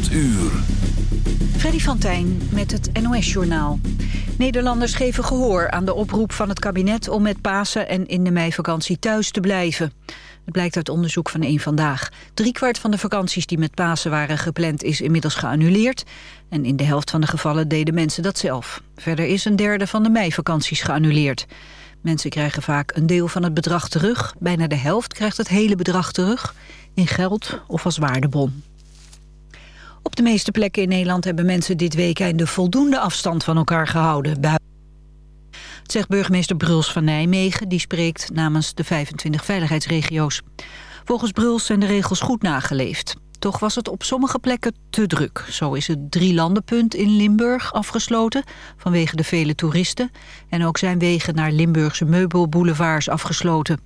8 uur. Freddy van Tijn met het NOS-journaal. Nederlanders geven gehoor aan de oproep van het kabinet... om met Pasen en in de meivakantie thuis te blijven. Het blijkt uit onderzoek van één Vandaag. Driekwart van de vakanties die met Pasen waren gepland... is inmiddels geannuleerd. En in de helft van de gevallen deden mensen dat zelf. Verder is een derde van de meivakanties geannuleerd. Mensen krijgen vaak een deel van het bedrag terug. Bijna de helft krijgt het hele bedrag terug. In geld of als waardebon. Op de meeste plekken in Nederland hebben mensen dit weekend voldoende afstand van elkaar gehouden. Dat zegt burgemeester Bruls van Nijmegen, die spreekt namens de 25 veiligheidsregio's. Volgens Bruls zijn de regels goed nageleefd. Toch was het op sommige plekken te druk. Zo is het drielandenpunt in Limburg afgesloten vanwege de vele toeristen. En ook zijn wegen naar Limburgse meubelboulevards afgesloten.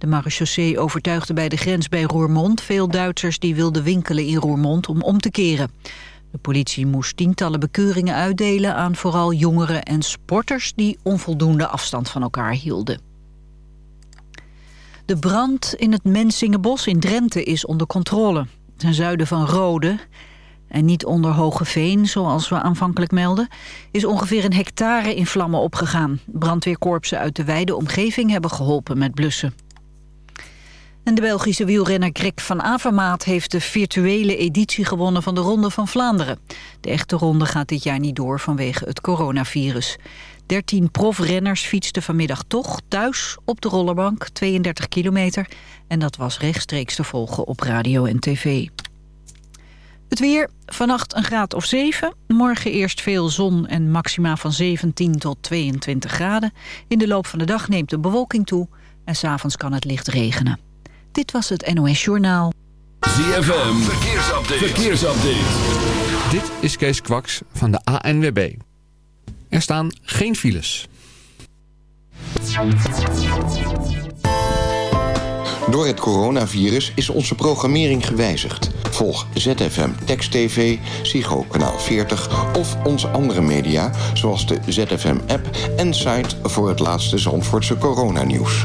De marechaussee overtuigde bij de grens bij Roermond veel Duitsers die wilden winkelen in Roermond om om te keren. De politie moest tientallen bekeuringen uitdelen aan vooral jongeren en sporters die onvoldoende afstand van elkaar hielden. De brand in het Mensingenbos in Drenthe is onder controle. Ten zuiden van Rode, en niet onder Hogeveen, zoals we aanvankelijk melden, is ongeveer een hectare in vlammen opgegaan. Brandweerkorpsen uit de wijde omgeving hebben geholpen met blussen. En de Belgische wielrenner Greg van Avermaat heeft de virtuele editie gewonnen van de Ronde van Vlaanderen. De echte ronde gaat dit jaar niet door vanwege het coronavirus. 13 profrenners fietsten vanmiddag toch thuis op de rollerbank, 32 kilometer. En dat was rechtstreeks te volgen op radio en tv. Het weer, vannacht een graad of 7. Morgen eerst veel zon en maxima van 17 tot 22 graden. In de loop van de dag neemt de bewolking toe en s'avonds kan het licht regenen. Dit was het NOS Journaal. ZFM, verkeersupdate. verkeersupdate. Dit is Kees Kwaks van de ANWB. Er staan geen files. Door het coronavirus is onze programmering gewijzigd. Volg ZFM Text TV, Psycho Kanaal 40 of onze andere media... zoals de ZFM-app en site voor het laatste Zandvoortse coronanieuws.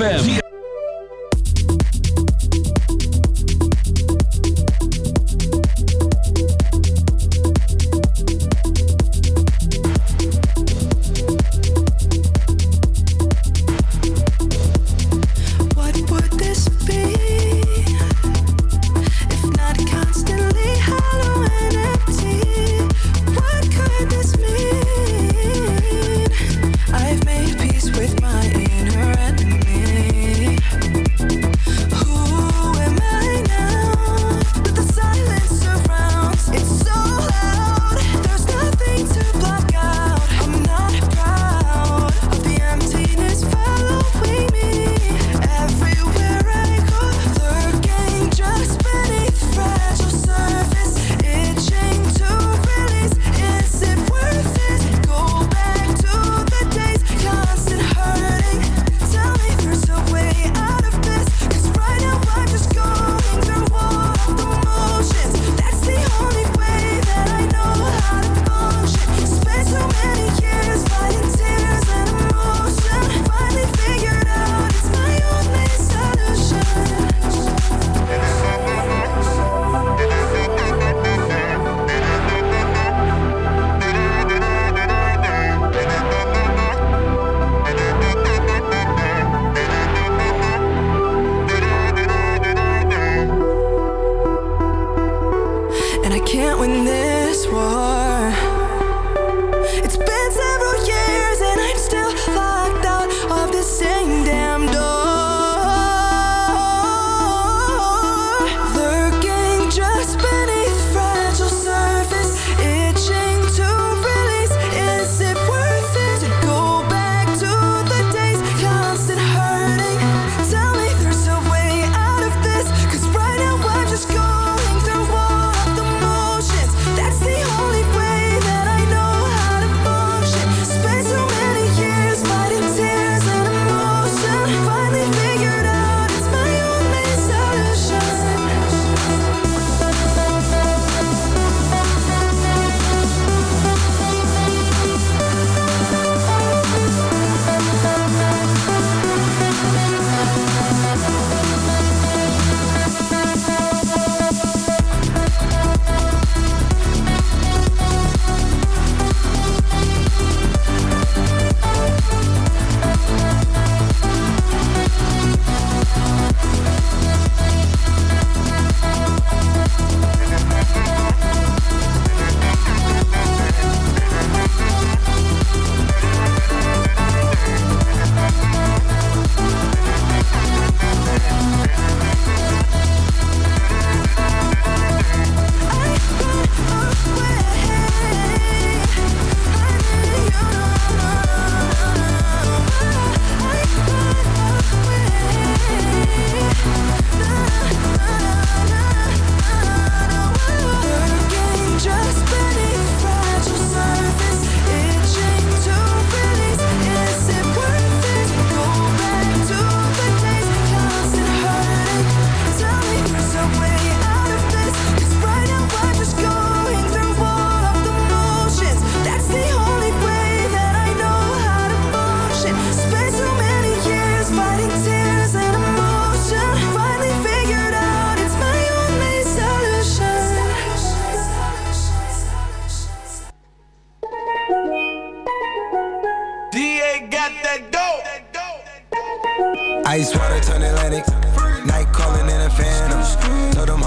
ZFM.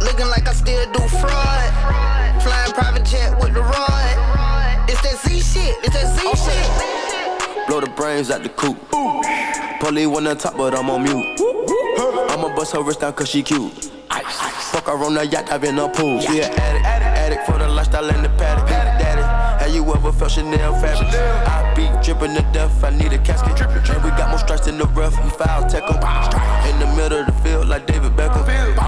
Looking like I still do fraud. Flying private jet with the rod. It's that Z shit, it's that Z oh, shit. Blow the brains out the coop. Polly wanna talk, but I'm on mute. I'ma bust her wrist down cause she cute. Fuck her on the yacht, I've been a pool. She an addict, addict for the lifestyle and the paddock. Daddy, have you ever felt Chanel fabric? I be dripping to death, I need a casket. drippin' And we got more strikes in the rough, we foul tech 'em. In the middle of the field, like David Beckham.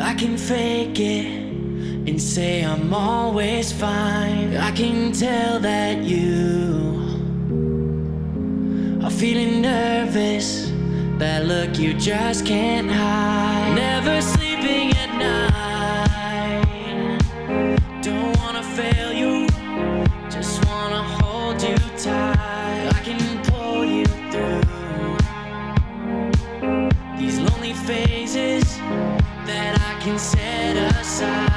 I can fake it and say I'm always fine. I can tell that you are feeling nervous. That look you just can't hide. Never sleeping at night. Don't wanna fail you. Just wanna hold you tight. Can set aside.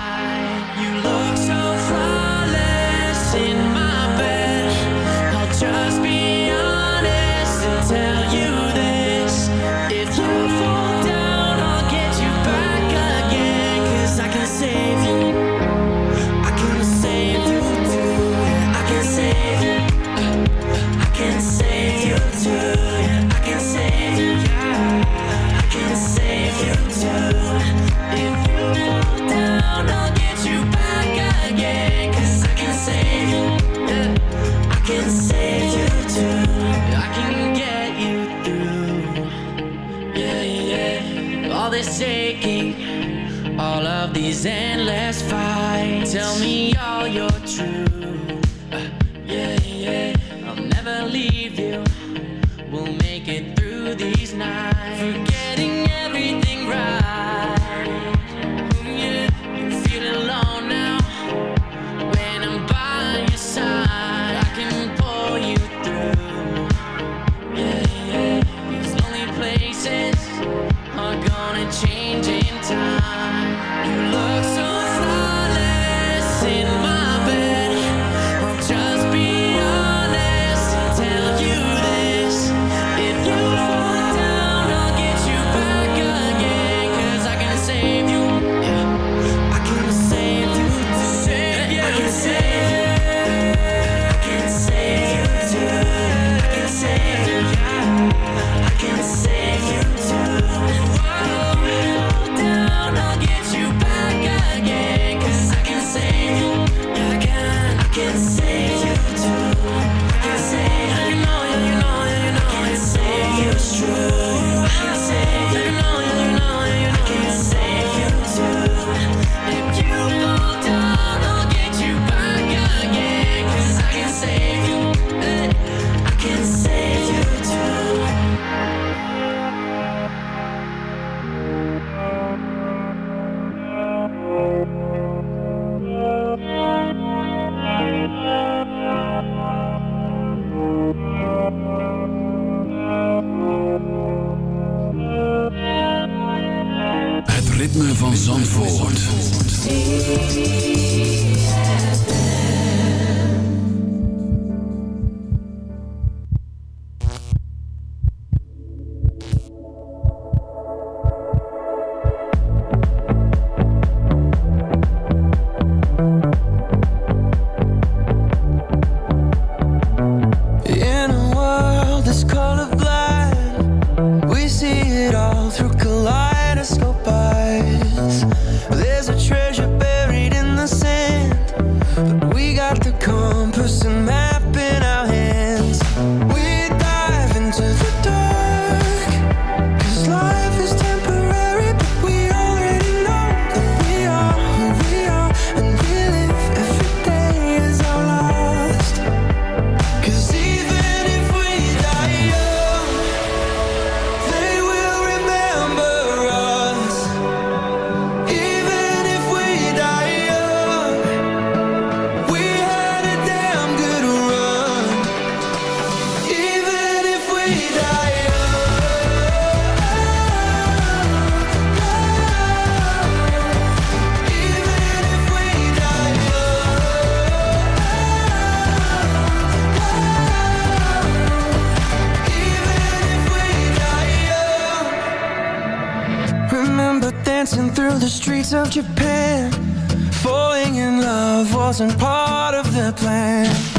streets of Japan. Falling in love wasn't part of the plan.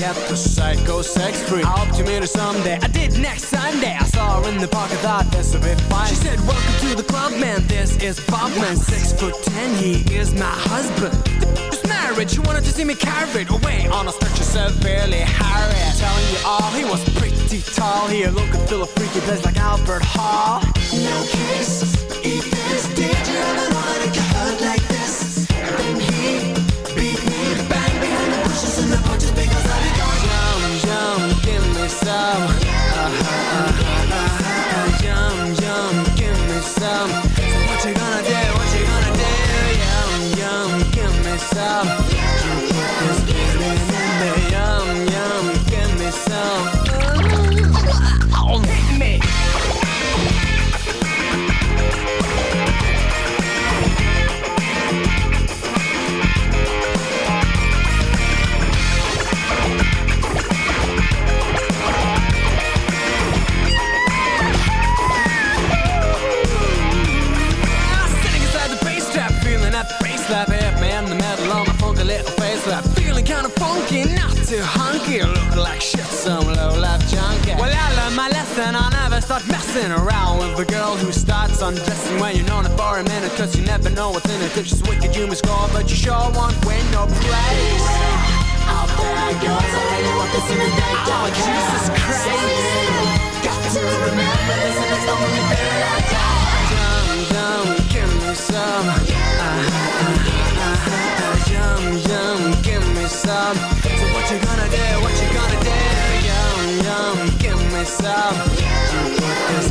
Forget the psycho sex freak. I hope to meet her someday. I did next Sunday. I saw her in the park, I thought this would be fine. She said, Welcome to the club, man. This is Bob, man. Six foot ten, he is my husband. Just married, she wanted to see me carried away on a stretcher severely harried. Telling you all, he was pretty tall. He looked and feel a freaky place like Albert Hall. No kiss, my I'll never start messing around with a girl who starts undressing when you're known her for a minute, cause you never know what's in it. If she's wicked, you must score, but you sure won't win no praise. Out there goes, I really want this in the day. Oh, Jesus Christ. Got to remember this and it's the only thing I got. Yum, yum, give me some. Uh-huh, uh-huh, uh-huh. Yum, yum, give me some. So what you gonna do? Some. You put this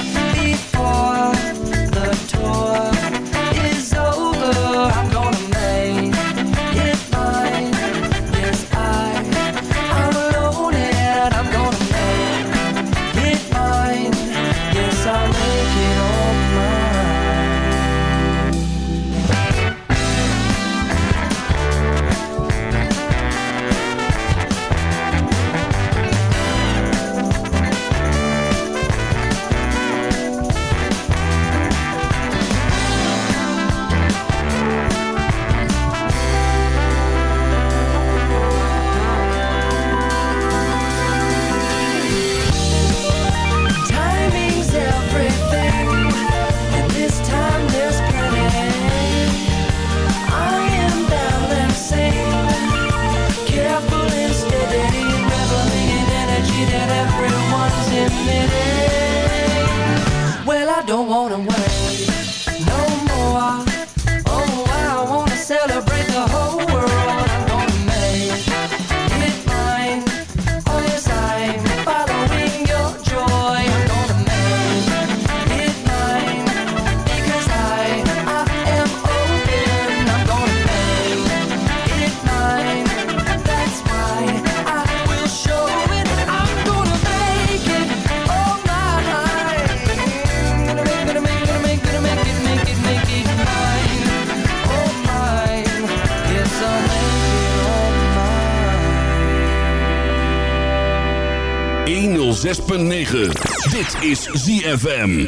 6.9. Dit is ZFM.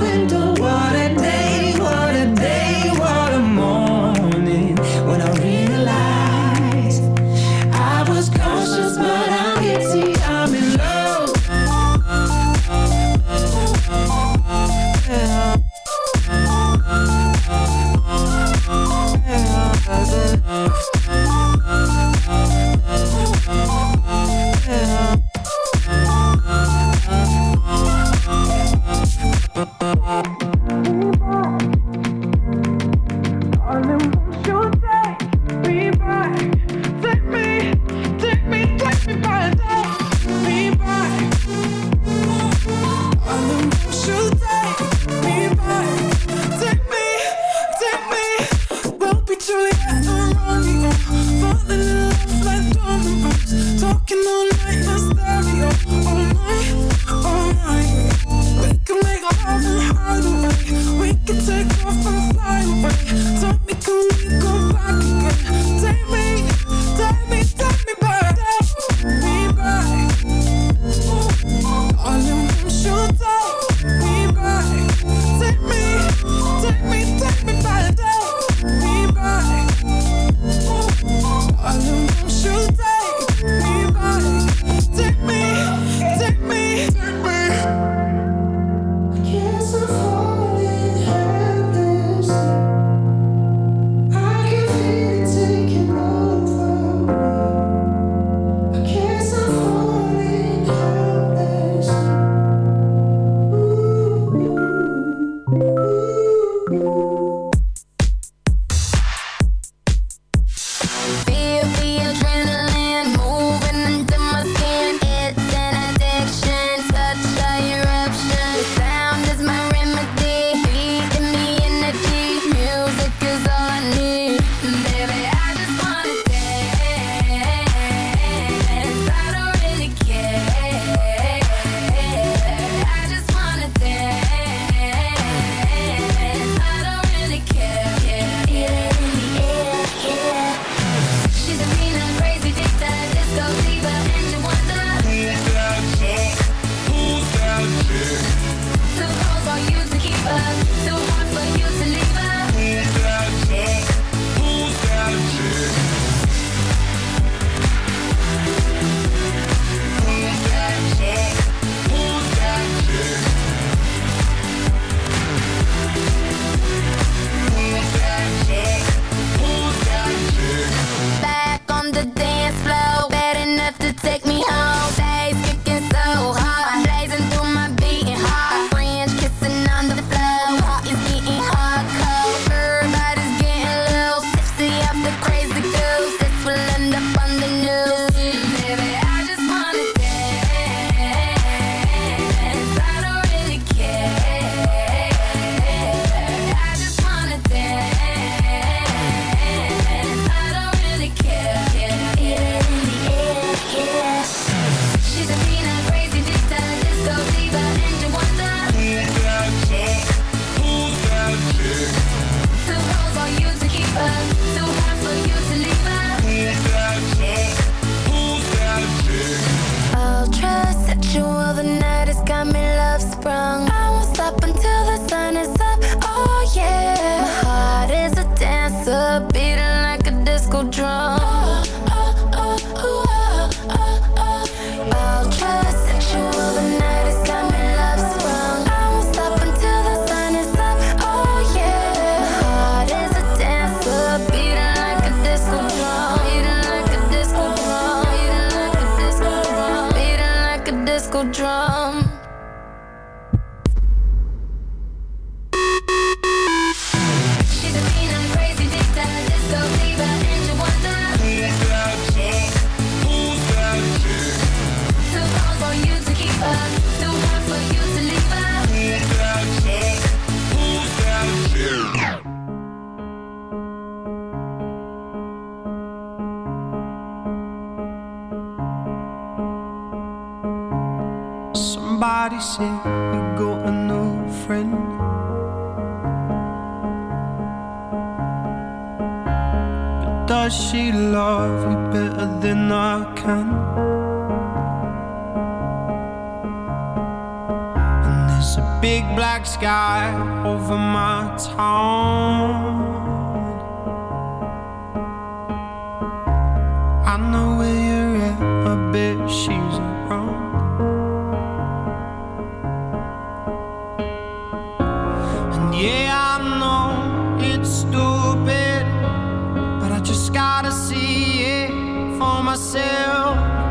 just gotta see it for myself.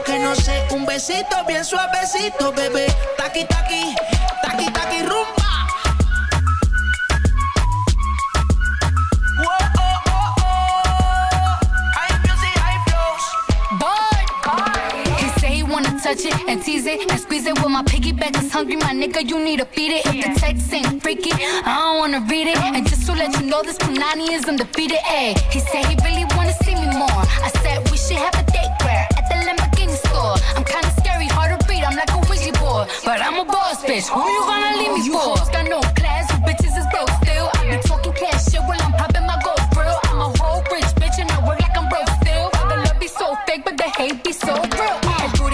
Pasito que no sé, un besito bien suavecito, bebé. Taqui taqui, taqui taqui rumba. Whoa, oh, oh, oh. Touch it and tease it and squeeze it. With my piggyback is hungry, my nigga, you need to feed it. If the text ain't freaky, I don't wanna read it. And just to let you know, this Punani is undefeated. Ayy, he said he really wanna see me more. I said we should have a date where at the Lamborghini store. I'm kinda scary, hard to read. I'm like a Ouija board, but I'm a boss bitch. Who you gonna leave me for? hoes got no class, you bitches is broke still. I be talking cash shit while I'm popping my gold grill. I'm a whole rich bitch and I work like I'm broke still. The love be so fake, but the hate be so real.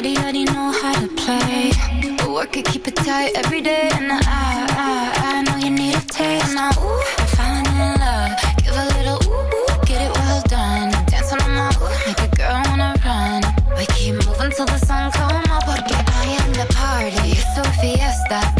Body already know how to play. But work it, keep it tight every day. And I, I, I know you need a taste. Now, ooh, I'm falling in love. Give a little ooh, ooh, get it well done. Dance on my ooh, make a girl wanna run. We keep moving till the sun come up. Porque I am the party. It's so fiesta.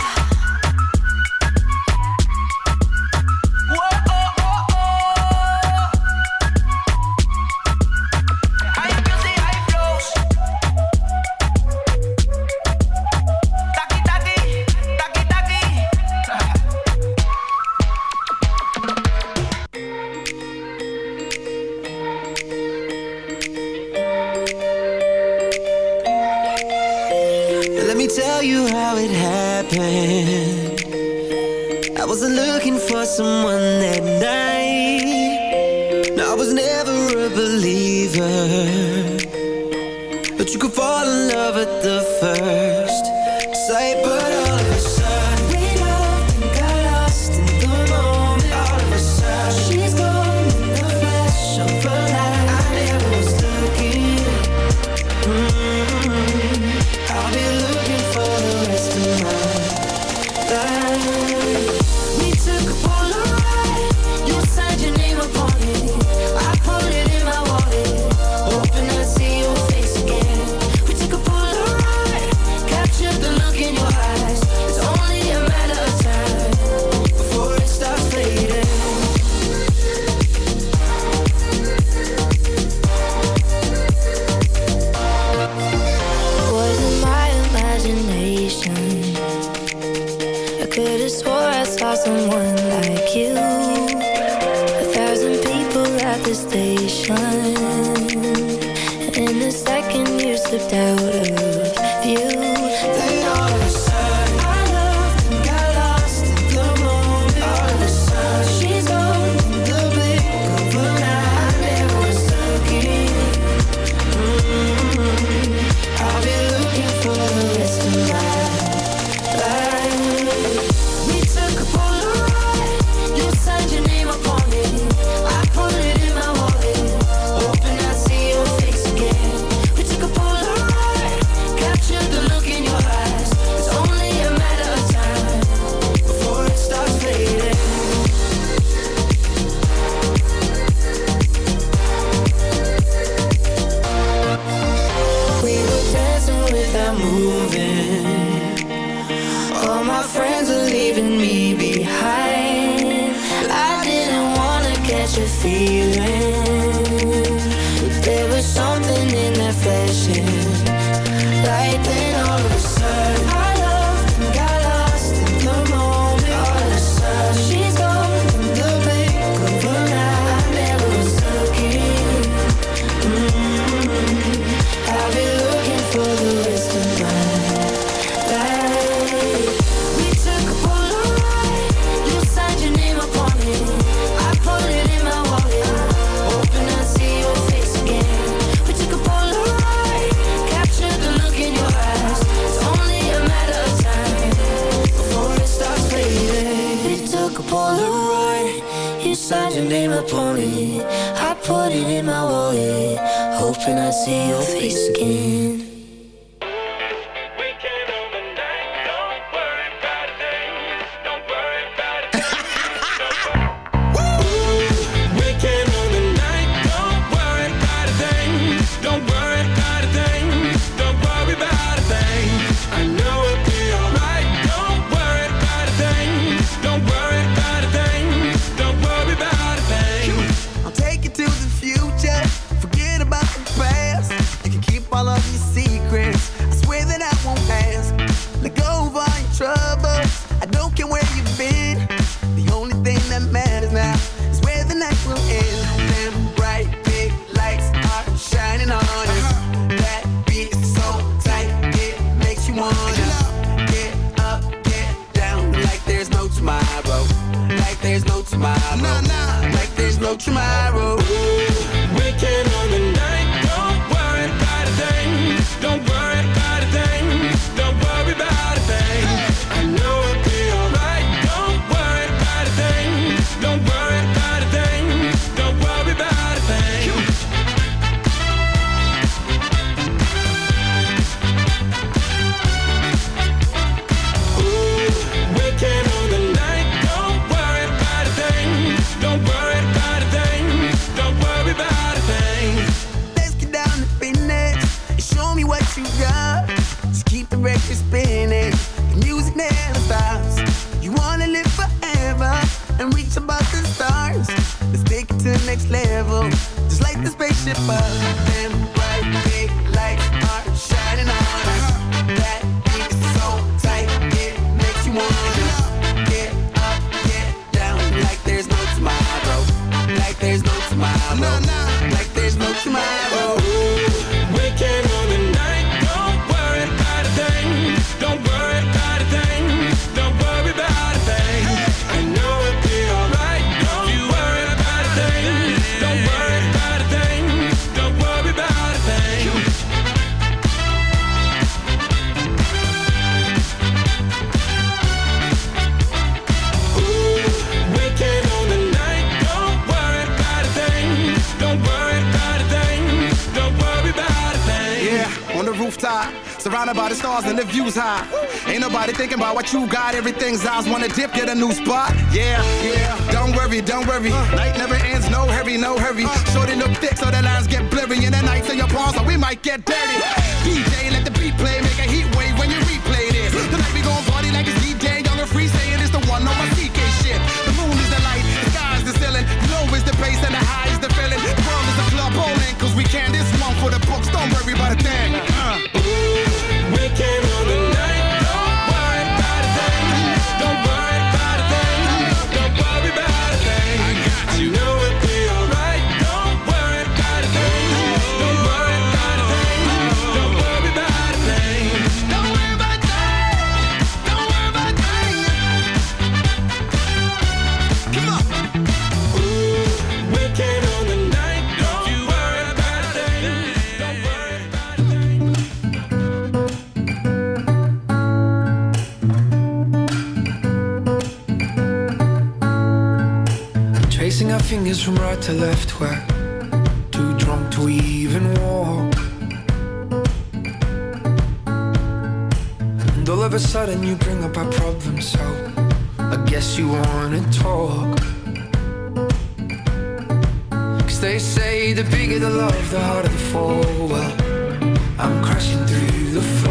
Stars and the views high. Ain't nobody thinking about what you got. Everything's eyes wanna dip, get a new spot. Yeah, yeah. Don't worry, don't worry. Night never ends, no hurry, no hurry. Shorty look thick so the lines get blurry. And the nights in your palms, so we might get dirty. DJ, let the beat play, make a heat wave when you replay this. Tonight we gon' party like it's DJ, young and free, saying it's the one on my CK shit. The moon is the light, the sky is the ceiling. Low is the bass and the high is the feeling. The world is a club bowling, cause we can this one for the books. Don't worry about a thing. Uh. From right to left, we're too drunk to even walk. And all of a sudden, you bring up our problems, so I guess you wanna talk. Cause they say the bigger the love, the harder the fall. Well, I'm crashing through the floor.